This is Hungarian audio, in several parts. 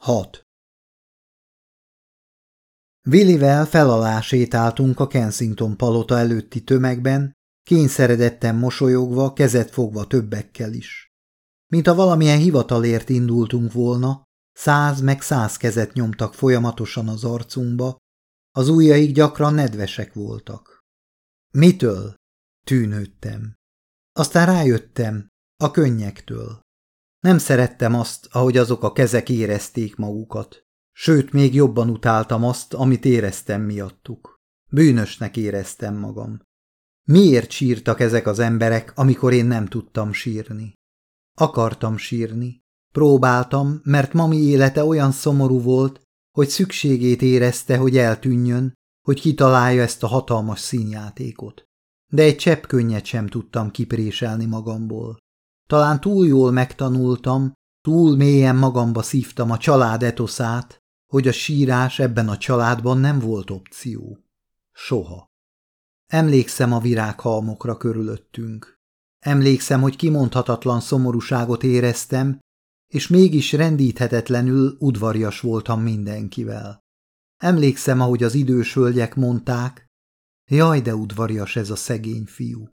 6. Willivel felalá a Kensington palota előtti tömegben, kényszeredetten mosolyogva, kezet fogva többekkel is. Mint a valamilyen hivatalért indultunk volna, száz meg száz kezet nyomtak folyamatosan az arcunkba, az ujjaik gyakran nedvesek voltak. Mitől? Tűnődtem. Aztán rájöttem, a könnyektől. Nem szerettem azt, ahogy azok a kezek érezték magukat. Sőt, még jobban utáltam azt, amit éreztem miattuk. Bűnösnek éreztem magam. Miért sírtak ezek az emberek, amikor én nem tudtam sírni? Akartam sírni. Próbáltam, mert mami élete olyan szomorú volt, hogy szükségét érezte, hogy eltűnjön, hogy kitalálja ezt a hatalmas színjátékot. De egy csepp könnyet sem tudtam kipréselni magamból. Talán túl jól megtanultam, túl mélyen magamba szívtam a család etoszát, hogy a sírás ebben a családban nem volt opció. Soha. Emlékszem a virághalmokra körülöttünk. Emlékszem, hogy kimondhatatlan szomorúságot éreztem, és mégis rendíthetetlenül udvarjas voltam mindenkivel. Emlékszem, ahogy az idős hölgyek mondták, jaj, de udvarjas ez a szegény fiú.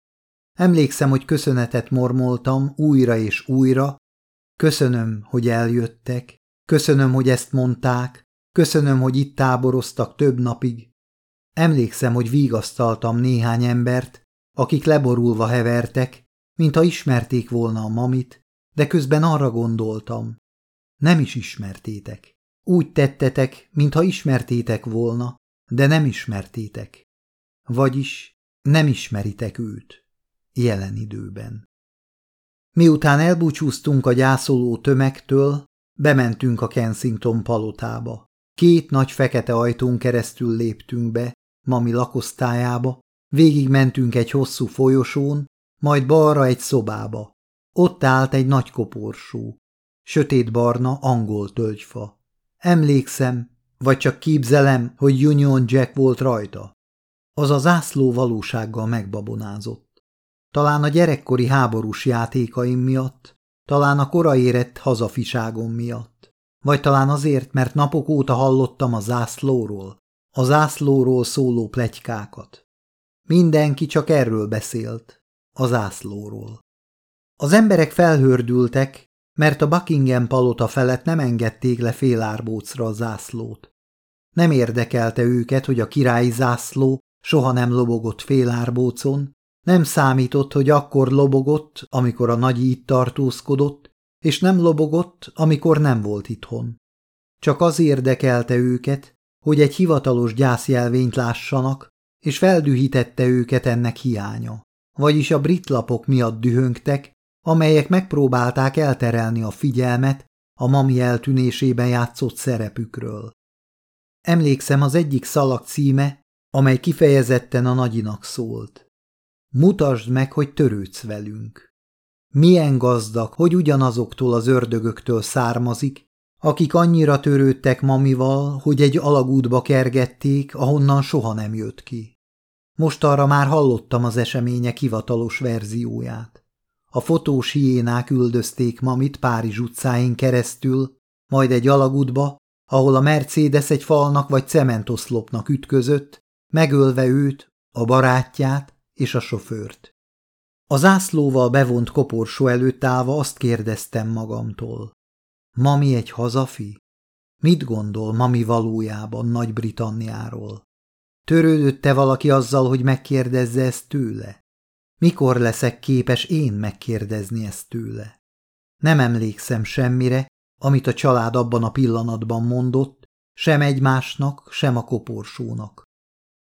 Emlékszem, hogy köszönetet mormoltam újra és újra, köszönöm, hogy eljöttek, köszönöm, hogy ezt mondták, köszönöm, hogy itt táboroztak több napig. Emlékszem, hogy vigasztaltam néhány embert, akik leborulva hevertek, mintha ismerték volna a mamit, de közben arra gondoltam. Nem is ismertétek. Úgy tettetek, mintha ismertétek volna, de nem ismertétek. Vagyis nem ismeritek őt jelen időben. Miután elbúcsúztunk a gyászoló tömegtől, bementünk a Kensington palotába. Két nagy fekete ajtón keresztül léptünk be, mami lakosztályába, végigmentünk egy hosszú folyosón, majd balra egy szobába. Ott állt egy nagy koporsó. Sötétbarna angol tölgyfa. Emlékszem, vagy csak képzelem, hogy Union Jack volt rajta. Az a zászló valósággal megbabonázott. Talán a gyerekkori háborús játékaim miatt, talán a korai érett hazafiságom miatt, vagy talán azért, mert napok óta hallottam a zászlóról, a zászlóról szóló plegykákat. Mindenki csak erről beszélt, a zászlóról. Az emberek felhördültek, mert a Buckingham palota felett nem engedték le félárbócra a zászlót. Nem érdekelte őket, hogy a királyi zászló soha nem lobogott félárbócon, nem számított, hogy akkor lobogott, amikor a nagyi itt tartózkodott, és nem lobogott, amikor nem volt itthon. Csak az érdekelte őket, hogy egy hivatalos gyászjelvényt lássanak, és feldühítette őket ennek hiánya. Vagyis a brit lapok miatt dühöngtek, amelyek megpróbálták elterelni a figyelmet a mami eltűnésében játszott szerepükről. Emlékszem az egyik szalag címe, amely kifejezetten a nagyinak szólt. Mutasd meg, hogy törődsz velünk. Milyen gazdag, hogy ugyanazoktól az ördögöktől származik, akik annyira törődtek mamival, hogy egy alagútba kergették, ahonnan soha nem jött ki. Most arra már hallottam az események hivatalos verzióját. A fotós hiénák üldözték mamit Párizs utcáin keresztül, majd egy alagútba, ahol a Mercedes egy falnak vagy cementoszlopnak ütközött, megölve őt, a barátját, és a sofőrt. A zászlóval bevont koporsó előtt állva azt kérdeztem magamtól. Mami egy hazafi? Mit gondol mami valójában Nagy-Britanniáról? Törődötte valaki azzal, hogy megkérdezze ezt tőle? Mikor leszek képes én megkérdezni ezt tőle? Nem emlékszem semmire, amit a család abban a pillanatban mondott, sem egymásnak, sem a koporsónak.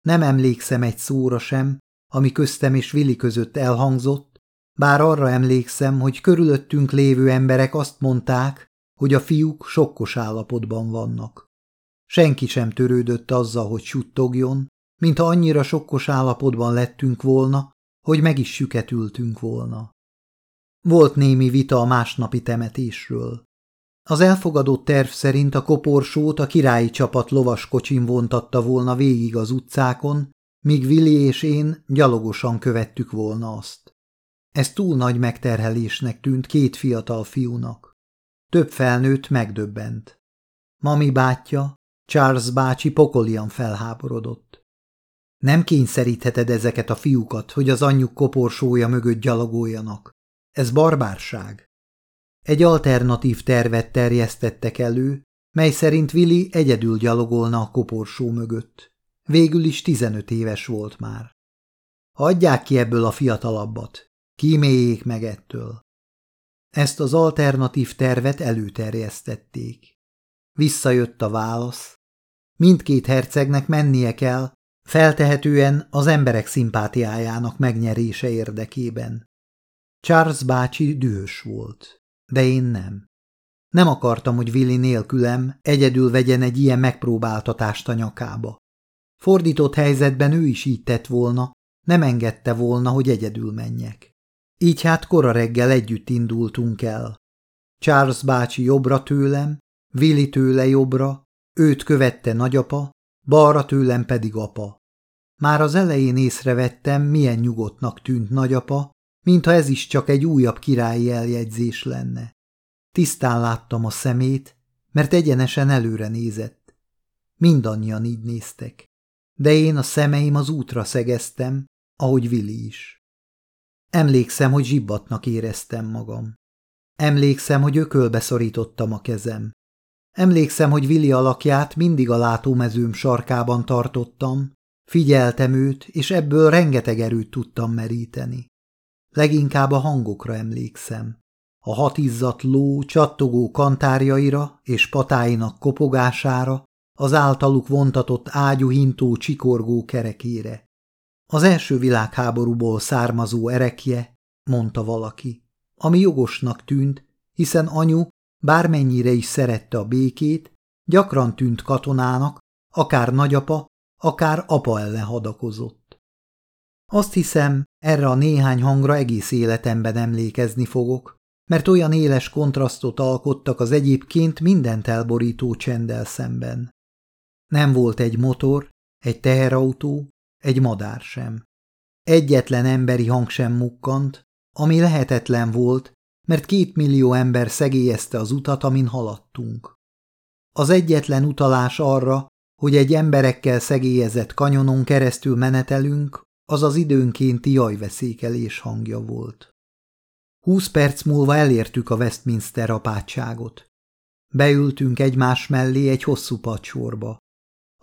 Nem emlékszem egy szóra sem, ami köztem és Vili között elhangzott, bár arra emlékszem, hogy körülöttünk lévő emberek azt mondták, hogy a fiúk sokkos állapotban vannak. Senki sem törődött azzal, hogy suttogjon, mintha annyira sokkos állapotban lettünk volna, hogy meg is süketültünk volna. Volt némi vita a másnapi temetésről. Az elfogadott terv szerint a koporsót a királyi csapat lovaskocsin vontatta volna végig az utcákon, míg Vili és én gyalogosan követtük volna azt. Ez túl nagy megterhelésnek tűnt két fiatal fiúnak. Több felnőtt megdöbbent. Mami bátyja, Charles bácsi pokolian felháborodott. Nem kényszerítheted ezeket a fiúkat, hogy az anyjuk koporsója mögött gyalogoljanak. Ez barbárság. Egy alternatív tervet terjesztettek elő, mely szerint Willi egyedül gyalogolna a koporsó mögött. Végül is 15 éves volt már. Adják ki ebből a fiatalabbat, kíméljék meg ettől. Ezt az alternatív tervet előterjesztették. Visszajött a válasz. Mindkét hercegnek mennie kell, feltehetően az emberek szimpátiájának megnyerése érdekében. Charles bácsi dühös volt, de én nem. Nem akartam, hogy Willi nélkülem egyedül vegyen egy ilyen megpróbáltatást a nyakába. Fordított helyzetben ő is így tett volna, nem engedte volna, hogy egyedül menjek. Így hát kora reggel együtt indultunk el. Charles bácsi jobbra tőlem, Willi tőle jobbra, őt követte nagyapa, balra tőlem pedig apa. Már az elején észrevettem, milyen nyugodtnak tűnt nagyapa, mintha ez is csak egy újabb királyi eljegyzés lenne. Tisztán láttam a szemét, mert egyenesen előre nézett. Mindannyian így néztek. De én a szemeim az útra szegeztem, ahogy Vili is. Emlékszem, hogy zsibbatnak éreztem magam. Emlékszem, hogy ökölbe szorítottam a kezem. Emlékszem, hogy Vili alakját mindig a látómezőm sarkában tartottam, figyeltem őt, és ebből rengeteg erőt tudtam meríteni. Leginkább a hangokra emlékszem. A hatizzat ló csattogó kantárjaira és patáinak kopogására, az általuk vontatott ágyúhintó csikorgó kerekére. Az első világháborúból származó erekje, mondta valaki, ami jogosnak tűnt, hiszen anyu bármennyire is szerette a békét, gyakran tűnt katonának, akár nagyapa, akár apa ellen hadakozott. Azt hiszem, erre a néhány hangra egész életemben emlékezni fogok, mert olyan éles kontrasztot alkottak az egyébként mindent elborító csendel szemben. Nem volt egy motor, egy teherautó, egy madár sem. Egyetlen emberi hang sem mukkant, ami lehetetlen volt, mert két millió ember szegélyezte az utat, amin haladtunk. Az egyetlen utalás arra, hogy egy emberekkel szegélyezett kanyonon keresztül menetelünk, az az időnkénti jajveszékelés hangja volt. Húsz perc múlva elértük a Westminster apátságot. Beültünk egymás mellé egy hosszú pacsorba.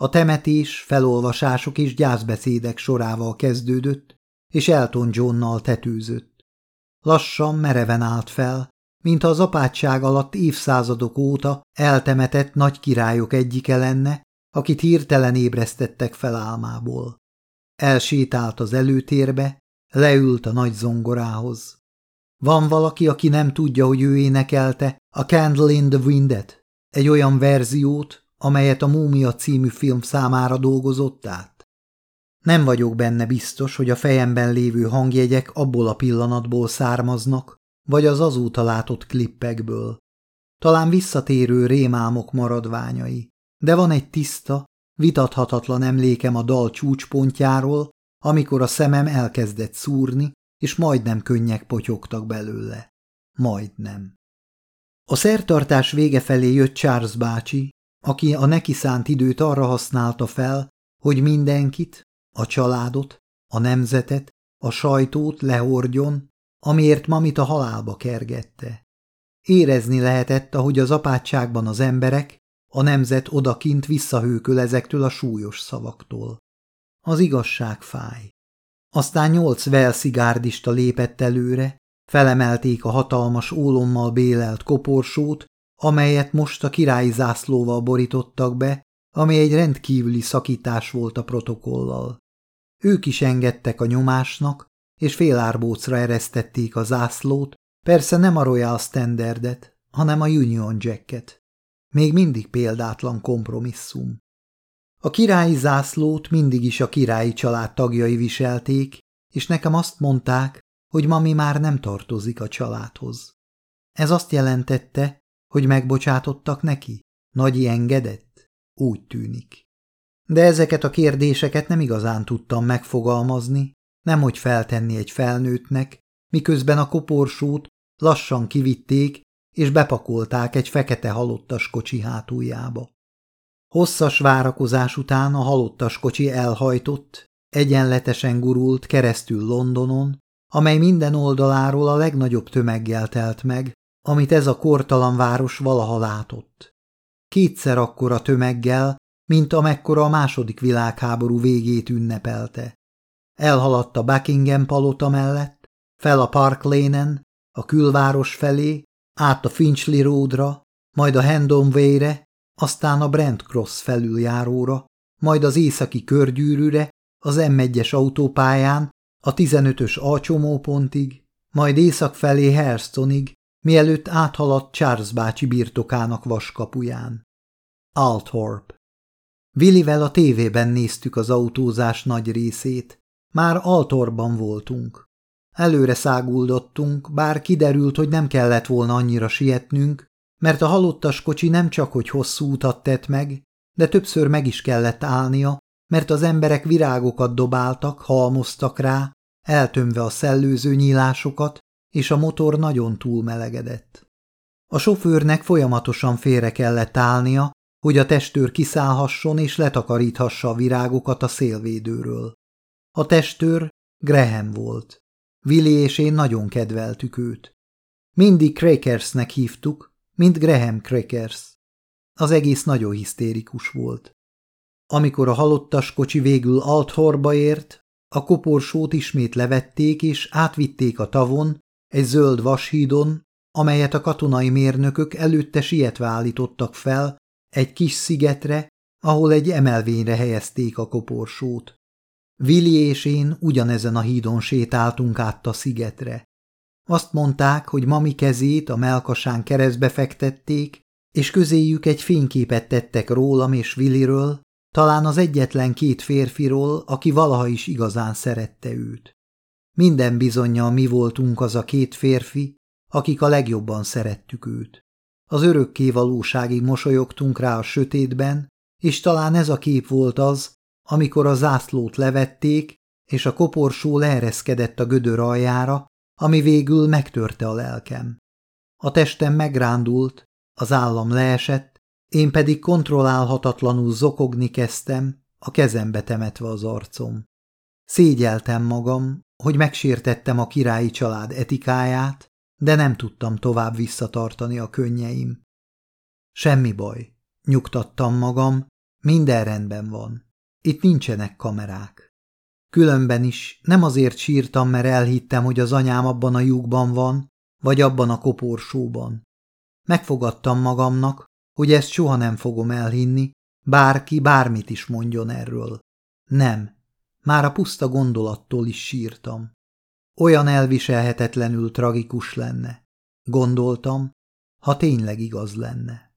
A temetés, felolvasások és gyászbeszédek sorával kezdődött, és Elton Johnnal tetőzött. Lassan, mereven állt fel, mint az apátság alatt évszázadok óta eltemetett nagy királyok egyike lenne, akit hirtelen ébresztettek fel álmából. Elsétált az előtérbe, leült a nagy zongorához. Van valaki, aki nem tudja, hogy ő énekelte a Candle in the Windet, egy olyan verziót, amelyet a Múmia című film számára dolgozott át? Nem vagyok benne biztos, hogy a fejemben lévő hangjegyek abból a pillanatból származnak, vagy az azóta látott klippekből. Talán visszatérő rémálmok maradványai, de van egy tiszta, vitathatatlan emlékem a dal csúcspontjáról, amikor a szemem elkezdett szúrni, és majdnem könnyek potyogtak belőle. Majdnem. A szertartás vége felé jött Charles bácsi, aki a neki szánt időt arra használta fel, hogy mindenkit, a családot, a nemzetet, a sajtót lehordjon, amiért mamit a halálba kergette. Érezni lehetett, ahogy az apátságban az emberek, a nemzet odakint visszahőköl ezektől a súlyos szavaktól. Az igazság fáj. Aztán nyolc velszigárdista lépett előre, felemelték a hatalmas ólommal bélelt koporsót, amelyet most a királyi zászlóval borítottak be, ami egy rendkívüli szakítás volt a protokollal. Ők is engedtek a nyomásnak, és félárbócra eresztették a zászlót, persze nem a Royal Standardet, hanem a Union Jacket. Még mindig példátlan kompromisszum. A királyi zászlót mindig is a királyi család tagjai viselték, és nekem azt mondták, hogy mami már nem tartozik a családhoz. Ez azt jelentette, hogy megbocsátottak neki? Nagyi engedett? Úgy tűnik. De ezeket a kérdéseket nem igazán tudtam megfogalmazni, nemhogy feltenni egy felnőttnek, miközben a koporsót lassan kivitték, és bepakolták egy fekete halottas kocsi hátuljába. Hosszas várakozás után a halottas kocsi elhajtott, egyenletesen gurult keresztül Londonon, amely minden oldaláról a legnagyobb tömeggel telt meg, amit ez a kortalan város valaha látott. Kétszer akkora tömeggel, mint amekkora a második világháború végét ünnepelte. Elhaladt a Buckingham palota mellett, fel a Park Lane-en, a külváros felé, át a Finchley Roadra, majd a Hendon Way-re, aztán a Brent Cross felüljáróra, majd az északi körgyűrűre, az M1-es autópályán, a 15-ös alcsomópontig, majd észak felé Herstonig, mielőtt áthaladt Charles bácsi birtokának vaskapuján. Althorp. Willivel a tévében néztük az autózás nagy részét. Már Altorban voltunk. Előre száguldottunk, bár kiderült, hogy nem kellett volna annyira sietnünk, mert a halottas kocsi nem csak hogy hosszú utat tett meg, de többször meg is kellett állnia, mert az emberek virágokat dobáltak, halmoztak rá, eltömve a szellőző nyílásokat, és a motor nagyon túlmelegedett. A sofőrnek folyamatosan félre kellett állnia, hogy a testőr kiszállhasson és letakaríthassa a virágokat a szélvédőről. A testőr Graham volt. Willi és én nagyon kedveltük őt. Mindig Crakersnek hívtuk, mint Graham Crakers. Az egész nagyon hisztérikus volt. Amikor a halottas kocsi végül Althorba ért, a koporsót ismét levették és átvitték a tavon, egy zöld vashídon, amelyet a katonai mérnökök előtte sietve állítottak fel, egy kis szigetre, ahol egy emelvényre helyezték a koporsót. Vili és én ugyanezen a hídon sétáltunk át a szigetre. Azt mondták, hogy mami kezét a melkasán keresztbe fektették, és közéjük egy fényképet tettek rólam és Williről, talán az egyetlen két férfiról, aki valaha is igazán szerette őt. Minden bizonyal mi voltunk az a két férfi, akik a legjobban szerettük őt. Az örökké valóságig mosolyogtunk rá a sötétben, és talán ez a kép volt az, amikor a zászlót levették, és a koporsó leereszkedett a gödör aljára, ami végül megtörte a lelkem. A testem megrándult, az állam leesett, én pedig kontrollálhatatlanul zokogni kezdtem, a kezembe temetve az arcom. Szégyeltem magam, hogy megsértettem a királyi család etikáját, de nem tudtam tovább visszatartani a könnyeim. Semmi baj, nyugtattam magam, minden rendben van. Itt nincsenek kamerák. Különben is nem azért sírtam, mert elhittem, hogy az anyám abban a lyukban van, vagy abban a koporsóban. Megfogadtam magamnak, hogy ezt soha nem fogom elhinni, bárki bármit is mondjon erről. Nem, már a puszta gondolattól is sírtam. Olyan elviselhetetlenül tragikus lenne. Gondoltam, ha tényleg igaz lenne.